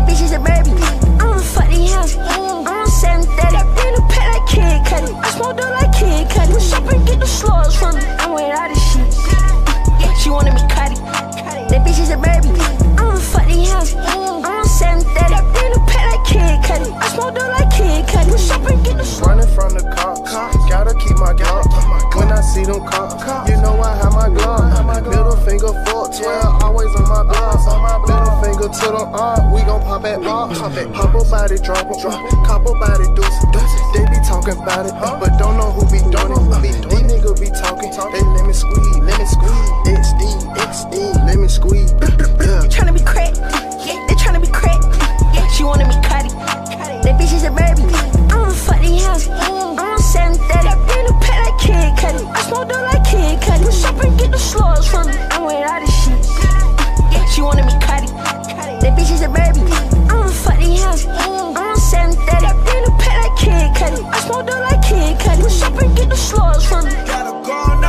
That bitch is a baby. I'm a fucking house. Mm. I'm 730. I Been a pet like Kid Cudi. I smoke dope like Kid Cudi. Mm. Push up and get the slugs from me. I'm with all this shit. She wanted me cutty. That bitch is a baby. I'm a fucking house. Mm. I'm 730. I Been a pet like Kid Cudi. I smoke dope like Kid Cudi. Push up and get the slugs. Running from the cops. Gotta keep my gun. When I see them cops, you know I have my glove. Middle finger fork, 12 finger to the arm, we gon' pop at bar. Pop it, pop a body, drop a drop, cop a body, deuce, deuce. They be talking about it, but don't know who be doing it. These niggas be talking, they let me squeeze, let me squeeze. XD, XD, let me squeeze. Yeah. tryna be crack. Yeah, they tryna be crack. Yeah, she wanna be cutty. That bitch is a baby. Caddy shopping, get the slugs from me.